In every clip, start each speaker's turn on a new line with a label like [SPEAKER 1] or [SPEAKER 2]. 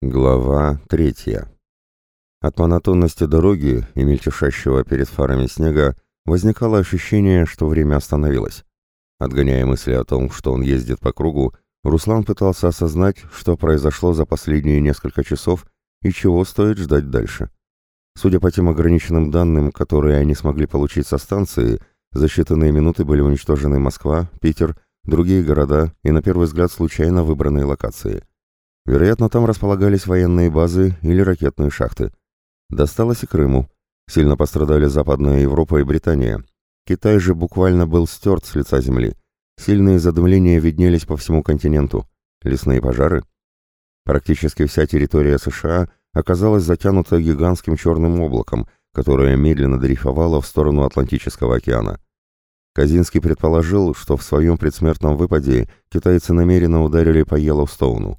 [SPEAKER 1] Глава третья. От монотонности дороги и мельтешащего перед фарами снега возникало ощущение, что время остановилось. Отгоняя мысли о том, что он ездит по кругу, Руслан пытался осознать, что произошло за последние несколько часов и чего стоит ждать дальше. Судя по тем ограниченным данным, которые они смогли получить со станции, за считанные минуты были уничтожены Москва, Питер, другие города и, на первый взгляд, случайно выбранные локации. Вероятно, там располагались военные базы или ракетные шахты. Досталось и Крыму. Сильно пострадали Западная Европа и Британия. Китай же буквально был стерт с лица земли. Сильные задымления виднелись по всему континенту. Лесные пожары. Практически вся территория США оказалась затянута гигантским черным облаком, которое медленно дрейфовало в сторону Атлантического океана. Казинский предположил, что в своем предсмертном выпаде китайцы намеренно ударили по Йеллоустоуну.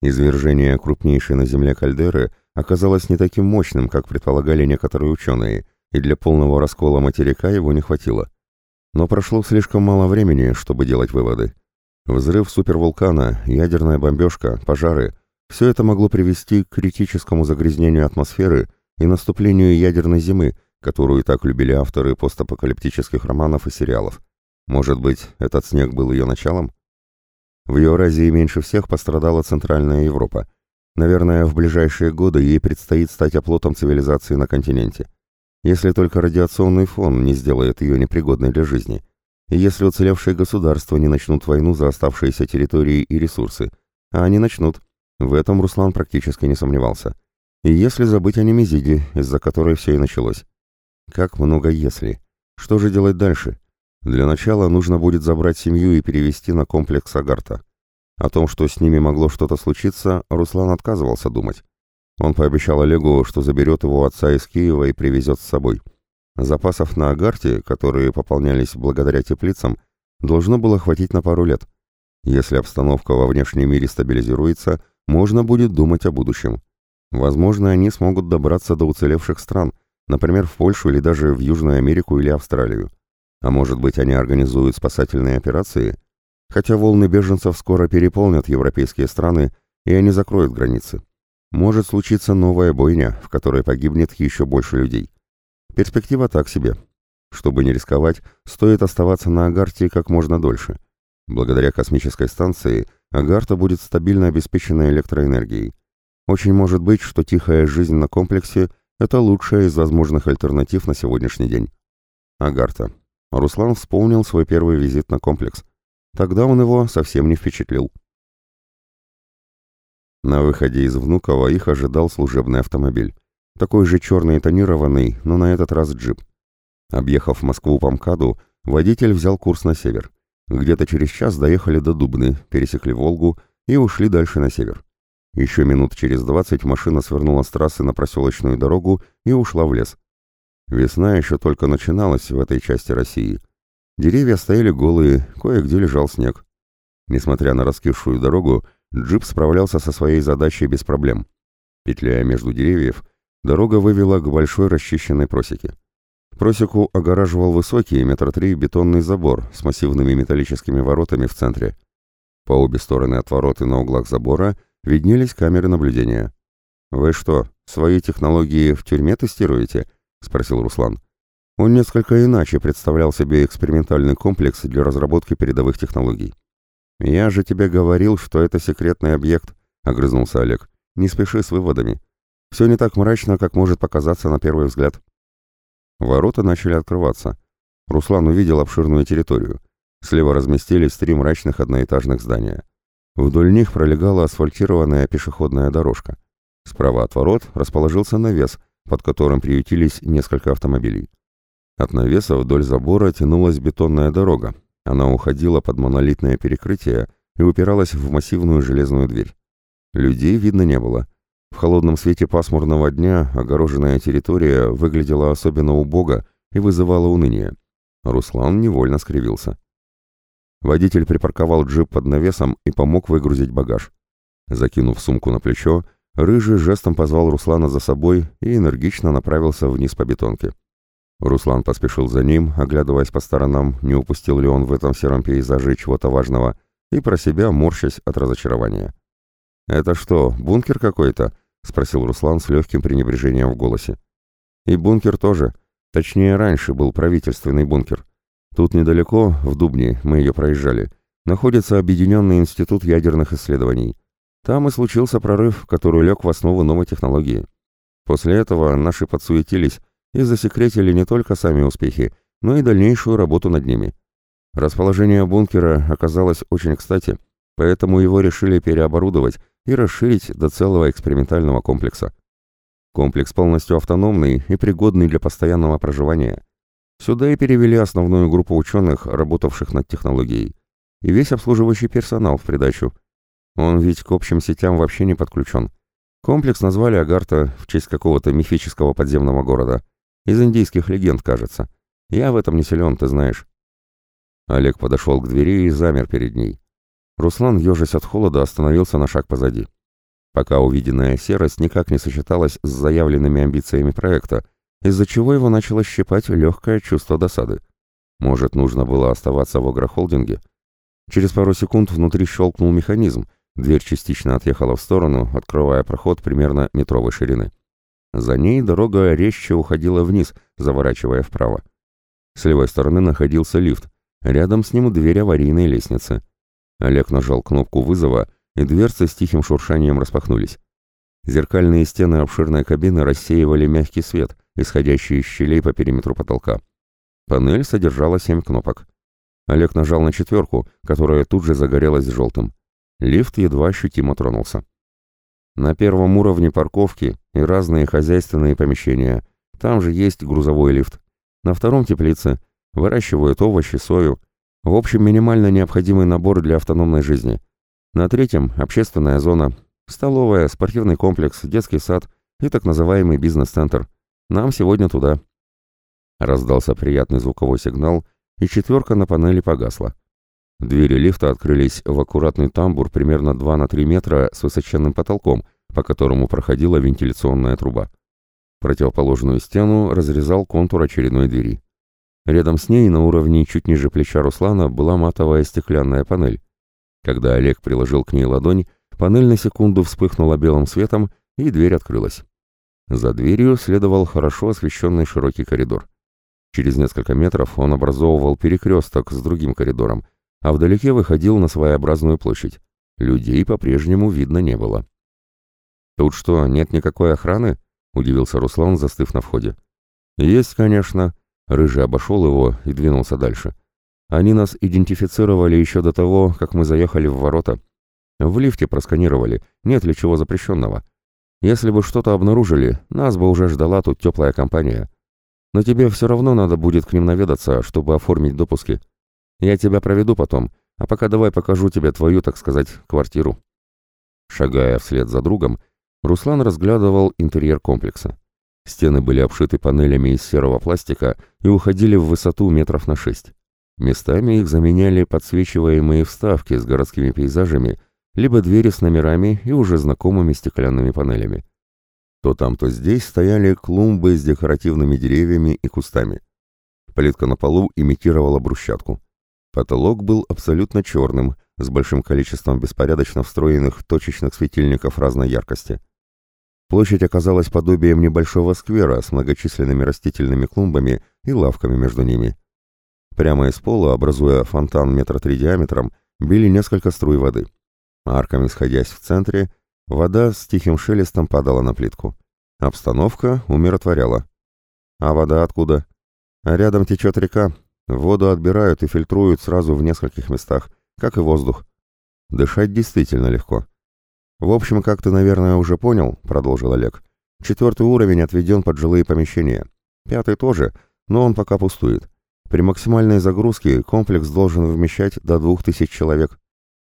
[SPEAKER 1] Извержение крупнейшей на Земле кальдеры оказалось не таким мощным, как предполагали некоторые ученые, и для полного раскола материка его не хватило. Но прошло слишком мало времени, чтобы делать выводы. Взрыв супервулкана, ядерная бомбежка, пожары – все это могло привести к критическому загрязнению атмосферы и наступлению ядерной зимы, которую так любили авторы постапокалиптических романов и сериалов. Может быть, этот снег был ее началом? В Евразии меньше всех пострадала Центральная Европа. Наверное, в ближайшие годы ей предстоит стать оплотом цивилизации на континенте. Если только радиационный фон не сделает ее непригодной для жизни. И если уцелевшие государства не начнут войну за оставшиеся территории и ресурсы. А они начнут. В этом Руслан практически не сомневался. И если забыть о Немезиде, из-за которой все и началось. Как много «если». Что же делать дальше? Для начала нужно будет забрать семью и перевести на комплекс Агарта. О том, что с ними могло что-то случиться, Руслан отказывался думать. Он пообещал Олегу, что заберет его отца из Киева и привезет с собой. Запасов на Агарте, которые пополнялись благодаря теплицам, должно было хватить на пару лет. Если обстановка во внешнем мире стабилизируется, можно будет думать о будущем. Возможно, они смогут добраться до уцелевших стран, например, в Польшу или даже в Южную Америку или Австралию. А может быть, они организуют спасательные операции? Хотя волны беженцев скоро переполнят европейские страны, и они закроют границы. Может случиться новая бойня, в которой погибнет еще больше людей. Перспектива так себе. Чтобы не рисковать, стоит оставаться на Агарте как можно дольше. Благодаря космической станции Агарта будет стабильно обеспечена электроэнергией. Очень может быть, что тихая жизнь на комплексе – это лучшая из возможных альтернатив на сегодняшний день. Агарта. Руслан вспомнил свой первый визит на комплекс. Тогда он его совсем не впечатлил. На выходе из Внуково их ожидал служебный автомобиль. Такой же черный и тонированный, но на этот раз джип. Объехав Москву по МКАДу, водитель взял курс на север. Где-то через час доехали до Дубны, пересекли Волгу и ушли дальше на север. Еще минут через двадцать машина свернула с трассы на проселочную дорогу и ушла в лес. Весна еще только начиналась в этой части России. Деревья стояли голые, кое-где лежал снег. Несмотря на раскисшую дорогу, джип справлялся со своей задачей без проблем. Петляя между деревьев, дорога вывела к большой расчищенной просеке. Просеку огораживал высокий, метр три, бетонный забор с массивными металлическими воротами в центре. По обе стороны от ворот и на углах забора виднелись камеры наблюдения. «Вы что, свои технологии в тюрьме тестируете?» — спросил Руслан. Он несколько иначе представлял себе экспериментальный комплекс для разработки передовых технологий. «Я же тебе говорил, что это секретный объект», — огрызнулся Олег. «Не спеши с выводами. Все не так мрачно, как может показаться на первый взгляд». Ворота начали открываться. Руслан увидел обширную территорию. Слева разместились три мрачных одноэтажных здания. Вдоль них пролегала асфальтированная пешеходная дорожка. Справа от ворот расположился навес, под которым приютились несколько автомобилей. От навеса вдоль забора тянулась бетонная дорога. Она уходила под монолитное перекрытие и упиралась в массивную железную дверь. Людей видно не было. В холодном свете пасмурного дня огороженная территория выглядела особенно убого и вызывала уныние. Руслан невольно скривился. Водитель припарковал джип под навесом и помог выгрузить багаж. Закинув сумку на плечо, Рыжий жестом позвал Руслана за собой и энергично направился вниз по бетонке. Руслан поспешил за ним, оглядываясь по сторонам, не упустил ли он в этом сером пейзаже чего-то важного, и про себя морщась от разочарования. «Это что, бункер какой-то?» — спросил Руслан с легким пренебрежением в голосе. «И бункер тоже. Точнее, раньше был правительственный бункер. Тут недалеко, в Дубне, мы ее проезжали, находится Объединенный институт ядерных исследований. Там и случился прорыв, который лег в основу новой технологии. После этого наши подсуетились и засекретили не только сами успехи, но и дальнейшую работу над ними. Расположение бункера оказалось очень кстати, поэтому его решили переоборудовать и расширить до целого экспериментального комплекса. Комплекс полностью автономный и пригодный для постоянного проживания. Сюда и перевели основную группу ученых, работавших над технологией, и весь обслуживающий персонал в придачу. Он ведь к общим сетям вообще не подключен. Комплекс назвали Агарта в честь какого-то мифического подземного города. Из индийских легенд, кажется. Я в этом не силен, ты знаешь. Олег подошел к двери и замер перед ней. Руслан, ежась от холода, остановился на шаг позади. Пока увиденная серость никак не сочеталась с заявленными амбициями проекта, из-за чего его начало щипать легкое чувство досады. Может, нужно было оставаться в агрохолдинге? Через пару секунд внутри щелкнул механизм, дверь частично отъехала в сторону, открывая проход примерно метровой ширины. За ней дорога резче уходила вниз, заворачивая вправо. С левой стороны находился лифт, Рядом с ним дверь аварийной лестницы. Олег нажал кнопку вызова, и дверцы с тихим шуршанием распахнулись. Зеркальные стены обширной кабины рассеивали мягкий свет, исходящий из щелей по периметру потолка. Панель содержала семь кнопок. Олег нажал на четверку, которая тут же загорелась желтым. Лифт едва ощутимо тронулся. На первом уровне парковки и разные хозяйственные помещения. Там же есть грузовой лифт. На втором теплице, Выращивают овощи, сою. В общем, минимально необходимый набор для автономной жизни. На третьем – общественная зона, столовая, спортивный комплекс, детский сад и так называемый бизнес-центр. Нам сегодня туда. Раздался приятный звуковой сигнал, и четверка на панели погасла. Двери лифта открылись в аккуратный тамбур примерно 2 на 3 метра с высоченным потолком, по которому проходила вентиляционная труба. Противоположную стену разрезал контур очередной двери. Рядом с ней, на уровне чуть ниже плеча Руслана, была матовая стеклянная панель. Когда Олег приложил к ней ладонь, панель на секунду вспыхнула белым светом, и дверь открылась. За дверью следовал хорошо освещенный широкий коридор. Через несколько метров он образовывал перекресток с другим коридором, а вдалеке выходил на своеобразную площадь. Людей по-прежнему видно не было. «Тут что, нет никакой охраны?» — удивился Руслан, застыв на входе. «Есть, конечно», Рыжий обошел его и двинулся дальше. Они нас идентифицировали еще до того, как мы заехали в ворота. В лифте просканировали, нет ли чего запрещенного. Если бы что-то обнаружили, нас бы уже ждала тут теплая компания. Но тебе все равно надо будет к ним наведаться, чтобы оформить допуски. Я тебя проведу потом, а пока давай покажу тебе твою, так сказать, квартиру». Шагая вслед за другом, Руслан разглядывал интерьер комплекса. Стены были обшиты панелями из серого пластика и уходили в высоту метров на шесть. Местами их заменяли подсвечиваемые вставки с городскими пейзажами, либо двери с номерами и уже знакомыми стеклянными панелями. То там, то здесь стояли клумбы с декоративными деревьями и кустами. Плитка на полу имитировала брусчатку. Потолок был абсолютно черным, с большим количеством беспорядочно встроенных точечных светильников разной яркости. Площадь оказалась подобием небольшого сквера с многочисленными растительными клумбами и лавками между ними. Прямо из пола, образуя фонтан метра три диаметром, били несколько струй воды. Арками сходясь в центре, вода с тихим шелестом падала на плитку. Обстановка умиротворяла. А вода откуда? А рядом течет река. Воду отбирают и фильтруют сразу в нескольких местах, как и воздух. Дышать действительно легко. «В общем, как ты, наверное, уже понял», — продолжил Олег, «четвертый уровень отведен под жилые помещения. Пятый тоже, но он пока пустует. При максимальной загрузке комплекс должен вмещать до двух тысяч человек.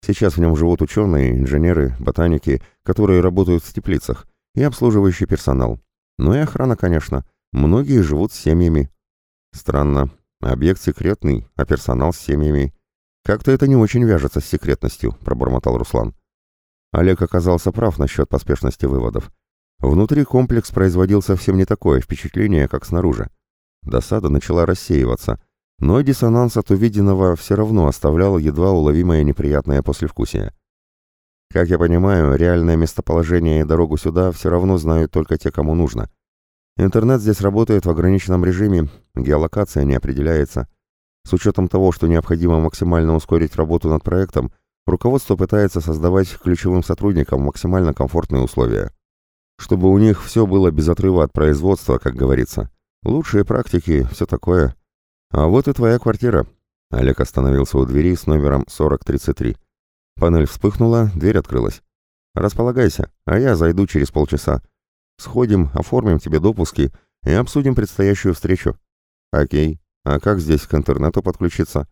[SPEAKER 1] Сейчас в нем живут ученые, инженеры, ботаники, которые работают в теплицах, и обслуживающий персонал. Ну и охрана, конечно. Многие живут с семьями. Странно. Объект секретный, а персонал с семьями. Как-то это не очень вяжется с секретностью, пробормотал Руслан. Олег оказался прав насчет поспешности выводов. Внутри комплекс производил совсем не такое впечатление, как снаружи. Досада начала рассеиваться, но диссонанс от увиденного все равно оставлял едва уловимое неприятное послевкусие. Как я понимаю, реальное местоположение и дорогу сюда все равно знают только те, кому нужно. Интернет здесь работает в ограниченном режиме, геолокация не определяется. С учетом того, что необходимо максимально ускорить работу над проектом, руководство пытается создавать ключевым сотрудникам максимально комфортные условия. Чтобы у них все было без отрыва от производства, как говорится. Лучшие практики, все такое. А вот и твоя квартира. Олег остановился у двери с номером 4033. Панель вспыхнула, дверь открылась. «Располагайся, а я зайду через полчаса. Сходим, оформим тебе допуски и обсудим предстоящую встречу». «Окей. А как здесь к интернету подключиться?»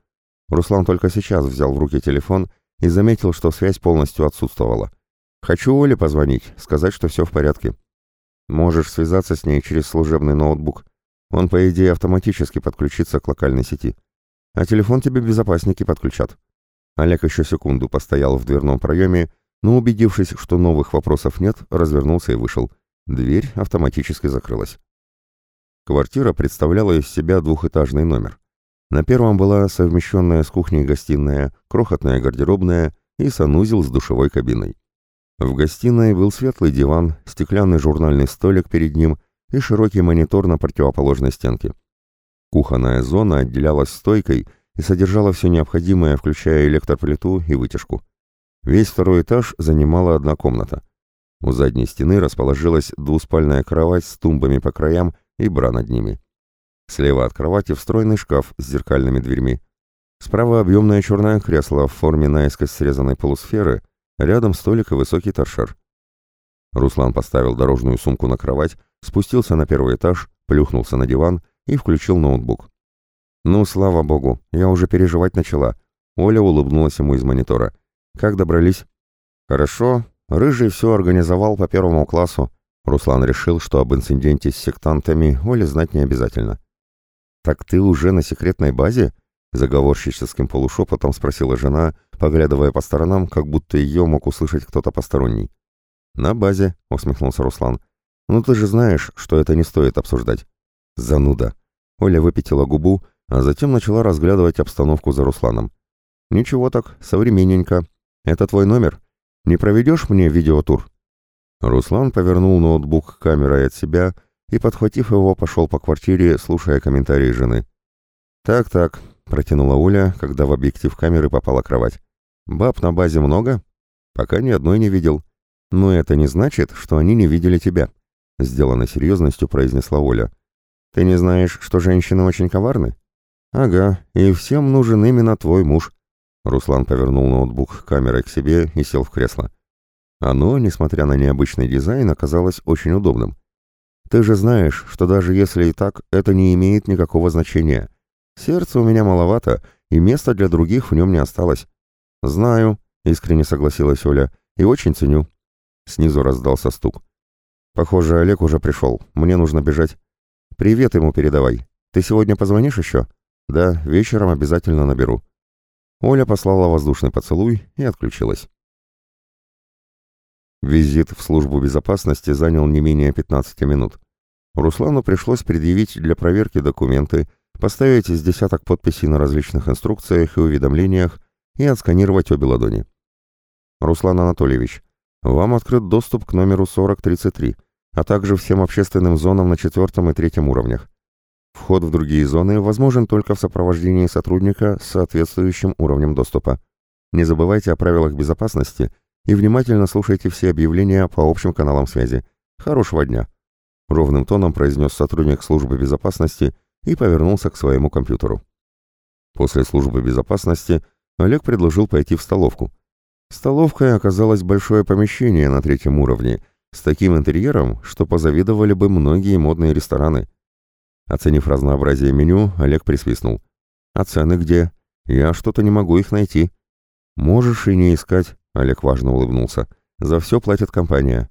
[SPEAKER 1] Руслан только сейчас взял в руки телефон и заметил, что связь полностью отсутствовала. «Хочу Оле позвонить, сказать, что все в порядке». «Можешь связаться с ней через служебный ноутбук. Он, по идее, автоматически подключится к локальной сети. А телефон тебе безопасники подключат». Олег еще секунду постоял в дверном проеме, но, убедившись, что новых вопросов нет, развернулся и вышел. Дверь автоматически закрылась. Квартира представляла из себя двухэтажный номер. На первом была совмещенная с кухней гостиная, крохотная гардеробная и санузел с душевой кабиной. В гостиной был светлый диван, стеклянный журнальный столик перед ним и широкий монитор на противоположной стенке. Кухонная зона отделялась стойкой и содержала все необходимое, включая электроплиту и вытяжку. Весь второй этаж занимала одна комната. У задней стены расположилась двуспальная кровать с тумбами по краям и бра над ними. Слева от кровати встроенный шкаф с зеркальными дверьми. Справа объемное черное кресло в форме наискось срезанной полусферы, рядом столик и высокий торшер. Руслан поставил дорожную сумку на кровать, спустился на первый этаж, плюхнулся на диван и включил ноутбук. «Ну, слава богу, я уже переживать начала». Оля улыбнулась ему из монитора. «Как добрались?» «Хорошо. Рыжий все организовал по первому классу». Руслан решил, что об инциденте с сектантами Оле знать не обязательно. «Так ты уже на секретной базе?» Заговорщическим полушепотом спросила жена, поглядывая по сторонам, как будто ее мог услышать кто-то посторонний. «На базе», — усмехнулся Руслан. «Ну ты же знаешь, что это не стоит обсуждать». «Зануда». Оля выпятила губу, а затем начала разглядывать обстановку за Русланом. «Ничего так, современненько. Это твой номер? Не проведешь мне видеотур?» Руслан повернул ноутбук камерой от себя и, подхватив его, пошел по квартире, слушая комментарии жены. «Так-так», — протянула Оля, когда в объектив камеры попала кровать. «Баб на базе много?» «Пока ни одной не видел». «Но это не значит, что они не видели тебя», — сделанной серьезностью произнесла Оля. «Ты не знаешь, что женщины очень коварны?» «Ага, и всем нужен именно твой муж». Руслан повернул ноутбук камерой к себе и сел в кресло. Оно, несмотря на необычный дизайн, оказалось очень удобным. «Ты же знаешь, что даже если и так, это не имеет никакого значения. Сердце у меня маловато, и места для других в нем не осталось». «Знаю», — искренне согласилась Оля, — «и очень ценю». Снизу раздался стук. «Похоже, Олег уже пришел. Мне нужно бежать. Привет ему передавай. Ты сегодня позвонишь еще?» «Да, вечером обязательно наберу». Оля послала воздушный поцелуй и отключилась. Визит в службу безопасности занял не менее 15 минут. Руслану пришлось предъявить для проверки документы, поставить из десяток подписей на различных инструкциях и уведомлениях и отсканировать обе ладони. «Руслан Анатольевич, вам открыт доступ к номеру 4033, а также всем общественным зонам на четвертом и третьем уровнях. Вход в другие зоны возможен только в сопровождении сотрудника с соответствующим уровнем доступа. Не забывайте о правилах безопасности и внимательно слушайте все объявления по общим каналам связи. Хорошего дня!» Ровным тоном произнес сотрудник службы безопасности и повернулся к своему компьютеру. После службы безопасности Олег предложил пойти в столовку. Столовкой оказалось большое помещение на третьем уровне, с таким интерьером, что позавидовали бы многие модные рестораны. Оценив разнообразие меню, Олег присвистнул. «А цены где? Я что-то не могу их найти». «Можешь и не искать», — Олег важно улыбнулся. «За все платит компания».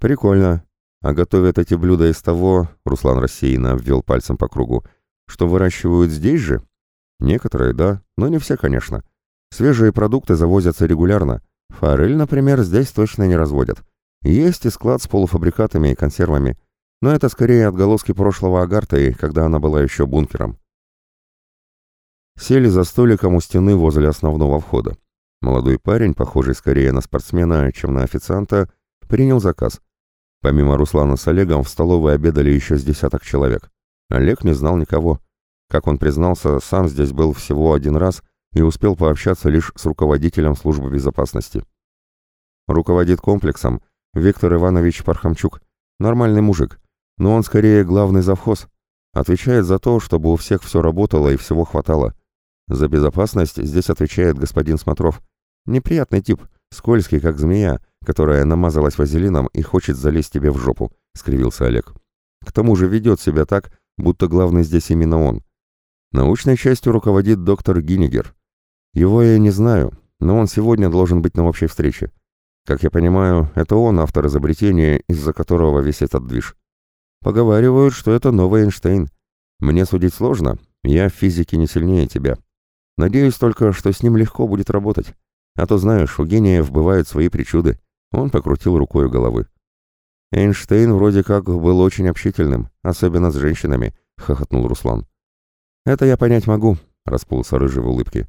[SPEAKER 1] «Прикольно. А готовят эти блюда из того...» — Руслан рассеянно обвел пальцем по кругу. «Что выращивают здесь же?» «Некоторые, да, но не все, конечно. Свежие продукты завозятся регулярно. Форель, например, здесь точно не разводят. Есть и склад с полуфабрикатами и консервами. Но это скорее отголоски прошлого Агарты, когда она была еще бункером. Сели за столиком у стены возле основного входа. Молодой парень, похожий скорее на спортсмена, чем на официанта, принял заказ. Помимо Руслана с Олегом в столовой обедали еще с десяток человек. Олег не знал никого. Как он признался, сам здесь был всего один раз и успел пообщаться лишь с руководителем службы безопасности. Руководит комплексом Виктор Иванович Пархамчук. Нормальный мужик, но он скорее главный завхоз. Отвечает за то, чтобы у всех все работало и всего хватало. За безопасность здесь отвечает господин Смотров. Неприятный тип, скользкий, как змея, которая намазалась вазелином и хочет залезть тебе в жопу», — скривился Олег. «К тому же ведет себя так, будто главный здесь именно он. Научной частью руководит доктор Гиннигер. Его я не знаю, но он сегодня должен быть на общей встрече. Как я понимаю, это он автор изобретения, из-за которого весь этот движ. Поговаривают, что это новый Эйнштейн. Мне судить сложно, я в физике не сильнее тебя. Надеюсь только, что с ним легко будет работать. А то, знаешь, у гениев бывают свои причуды. Он покрутил рукой головы. Эйнштейн вроде как был очень общительным, особенно с женщинами, хохотнул Руслан. Это я понять могу, расплылся рыжий в улыбке.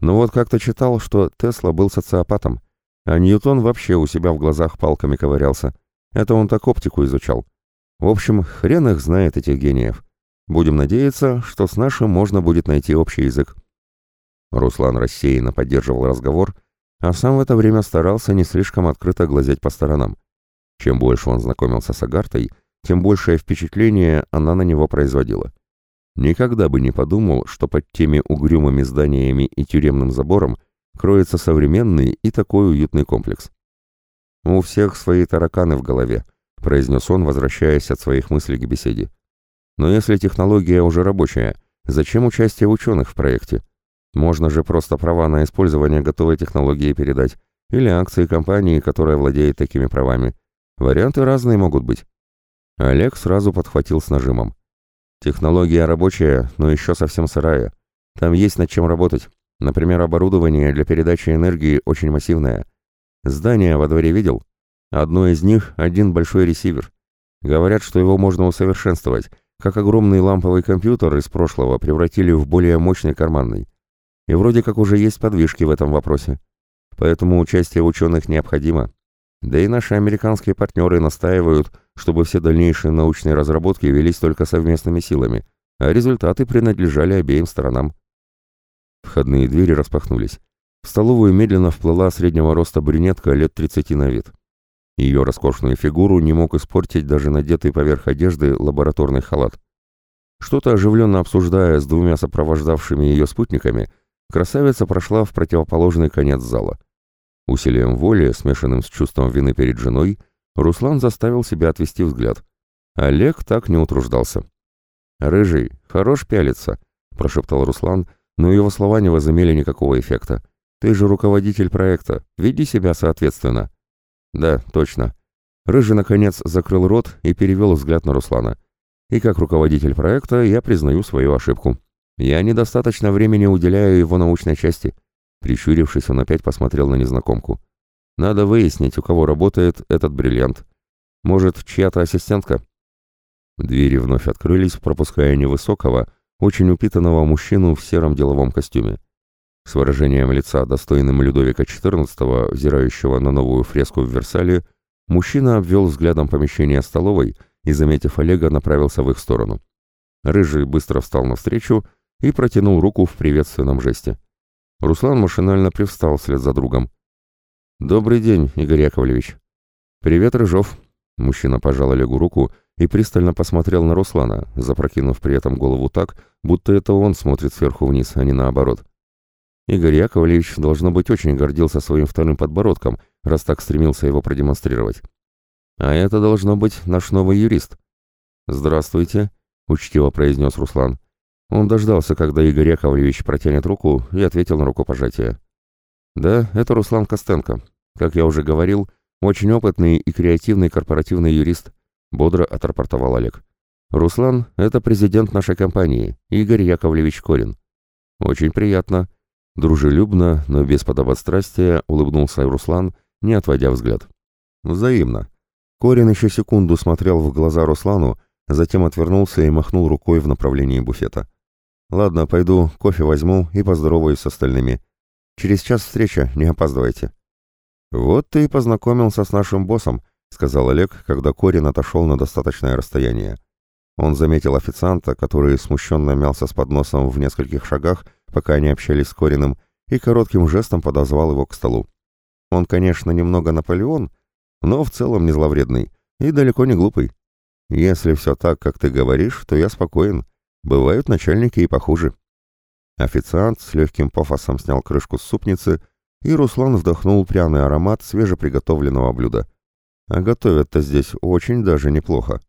[SPEAKER 1] Но вот как-то читал, что Тесла был социопатом, а Ньютон вообще у себя в глазах палками ковырялся. Это он так оптику изучал. В общем, хрен их знает этих гениев. Будем надеяться, что с нашим можно будет найти общий язык. Руслан рассеянно поддерживал разговор, а сам в это время старался не слишком открыто глазеть по сторонам. Чем больше он знакомился с Агартой, тем большее впечатление она на него производила. Никогда бы не подумал, что под теми угрюмыми зданиями и тюремным забором кроется современный и такой уютный комплекс. «У всех свои тараканы в голове», — произнес он, возвращаясь от своих мыслей к беседе. «Но если технология уже рабочая, зачем участие ученых в проекте? Можно же просто права на использование готовой технологии передать, или акции компании, которая владеет такими правами. Варианты разные могут быть». Олег сразу подхватил с нажимом. «Технология рабочая, но еще совсем сырая. Там есть над чем работать. Например, оборудование для передачи энергии очень массивное. Здание во дворе видел? Одно из них – один большой ресивер. Говорят, что его можно усовершенствовать, как огромный ламповый компьютер из прошлого превратили в более мощный карманный. И вроде как уже есть подвижки в этом вопросе. Поэтому участие ученых необходимо. Да и наши американские партнеры настаивают, чтобы все дальнейшие научные разработки велись только совместными силами, а результаты принадлежали обеим сторонам. Входные двери распахнулись. В столовую медленно вплыла среднего роста брюнетка лет 30 на вид. Ее роскошную фигуру не мог испортить даже надетый поверх одежды лабораторный халат. Что-то оживленно обсуждая с двумя сопровождавшими ее спутниками, красавица прошла в противоположный конец зала. Усилием воли, смешанным с чувством вины перед женой, Руслан заставил себя отвести взгляд. Олег так не утруждался. «Рыжий, хорош пялиться», — прошептал Руслан, — но его слова не возымели никакого эффекта. «Ты же руководитель проекта, веди себя соответственно». «Да, точно». Рыжий, наконец, закрыл рот и перевел взгляд на Руслана. «И как руководитель проекта я признаю свою ошибку. Я недостаточно времени уделяю его научной части». Прищурившись, он опять посмотрел на незнакомку. «Надо выяснить, у кого работает этот бриллиант. Может, чья-то ассистентка?» Двери вновь открылись, пропуская невысокого, очень упитанного мужчину в сером деловом костюме. С выражением лица, достойным Людовика XIV, взирающего на новую фреску в Версале, мужчина обвел взглядом помещение столовой и, заметив Олега, направился в их сторону. Рыжий быстро встал навстречу и протянул руку в приветственном жесте. Руслан машинально привстал вслед за другом. «Добрый день, Игорь Яковлевич». «Привет, Рыжов». Мужчина пожал Олегу руку и пристально посмотрел на Руслана, запрокинув при этом голову так, будто это он смотрит сверху вниз, а не наоборот. Игорь Яковлевич, должно быть, очень гордился своим вторым подбородком, раз так стремился его продемонстрировать. «А это должно быть наш новый юрист». «Здравствуйте», — учтиво произнес Руслан. Он дождался, когда Игорь Яковлевич протянет руку, и ответил на рукопожатие. «Да, это Руслан Костенко. Как я уже говорил, очень опытный и креативный корпоративный юрист бодро отрапортовал Олег. «Руслан — это президент нашей компании, Игорь Яковлевич Корин». «Очень приятно». Дружелюбно, но без подобострастия улыбнулся Руслан, не отводя взгляд. «Взаимно». Корин еще секунду смотрел в глаза Руслану, затем отвернулся и махнул рукой в направлении буфета. «Ладно, пойду, кофе возьму и поздороваюсь с остальными. Через час встреча, не опаздывайте». «Вот ты и познакомился с нашим боссом», — сказал Олег, когда Корин отошел на достаточное расстояние. Он заметил официанта, который смущенно мялся с подносом в нескольких шагах, пока они общались с Кориным, и коротким жестом подозвал его к столу. Он, конечно, немного Наполеон, но в целом не зловредный и далеко не глупый. Если все так, как ты говоришь, то я спокоен. Бывают начальники и похуже. Официант с легким пафосом снял крышку с супницы, и Руслан вдохнул пряный аромат свежеприготовленного блюда. А готовят-то здесь очень даже неплохо.